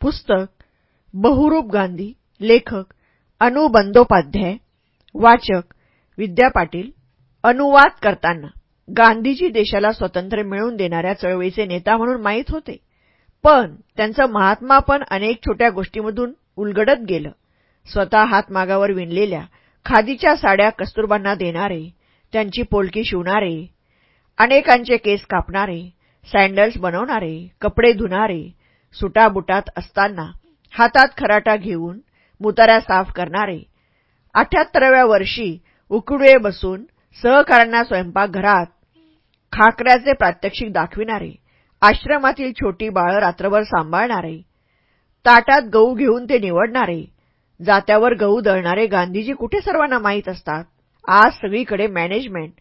पुस्तक बहुरूप गांधी लेखक अनु बंदोपाध्याय वाचक विद्या पाटील अनुवाद करताना गांधीजी देशाला स्वातंत्र्य मिळवून देणाऱ्या चळवळीचे नेता म्हणून माहीत होते. पण त्यांचं महात्मापण अनेक छोट्या गोष्टीमधून उलगडत गेलं. स्वतः हातमागावर विणलेल्या खादीच्या साड्या कस्तुरबांना देणारे त्यांची पोलकी शिवणारे अनेकांचे केस कापणारे सँडल्स बनवणारे कपडे धुणारे सुटाबुटात असताना हातात खराटा घेऊन मुताऱ्या साफ करणारे. अठ्याहत्तराव्या वर्षी उकडवे बसून सहकाऱ्यांना स्वयंपाकघरात खाकऱ्याचे प्रात्यक्षिक दाखविणारे आश्रमातील छोटी बाळं रात्रभर सांभाळणारे ताटात गहू घेऊन ते निवडणारे जात्यावर गहू दळणारे गांधीजी कुठे सर्वांना माहीत असतात? आज सगळीकडे management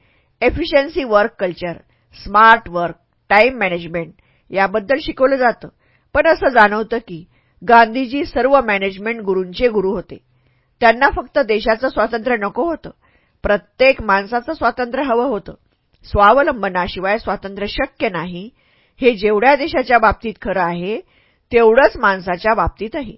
efficiency work culture smart work time management याबद्दल शिकवलं जातं. पण असं जाणवतं की गांधीजी सर्व मॅनेजमेंट गुरूंचे गुरु होते. त्यांना फक्त देशाचं स्वातंत्र्य नको होतं. प्रत्येक माणसाचं स्वातंत्र्य हवं होतं. स्वावलंबनाशिवाय स्वातंत्र्य शक्य नाही. हे जेवढ्या देशाच्या बाबतीत खरं आहे तेवढंच माणसाच्या बाबतीतही.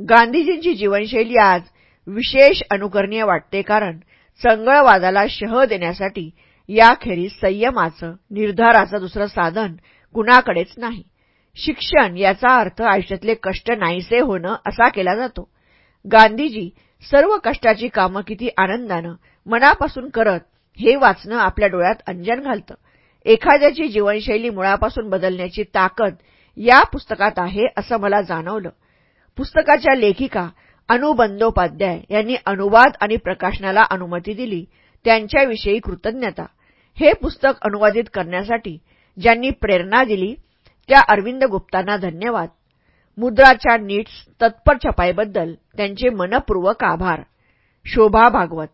गांधीजींची जीवनशैली आज विशेष अनुकरणीय वाटते कारण चंगळवादाला शह देण्यासाठी याखेरीज संयमाचं निर्धाराचं दुसरं साधन कुणाकडेच नाही. शिक्षण याचा अर्थ आयुष्यातले कष्ट नाहीसे होणं असा केला जातो. गांधीजी सर्व कष्टाची कामं किती आनंदानं मनापासून करत हे वाचणं आपल्या डोळ्यात अंजन घालतं. एखाद्याची जीवनशैली मुळापासून बदलण्याची ताकद या पुस्तकात आहे असं मला जाणवलं. पुस्तकाच्या लेखिका अनुबंदोपाध्याय यांनी अनुवाद आणि प्रकाशनाला अनुमती दिली. त्यांच्याविषयी कृतज्ञता. हे पुस्तक अनुवादित करण्यासाठी ज्यांनी प्रेरणा दिली त्या अरविंद गुप्तांना धन्यवाद. मुद्राच्या नीट्स तत्पर छपाईबद्दल त्यांचे मनपूर्वक आभार. शोभा भागवत.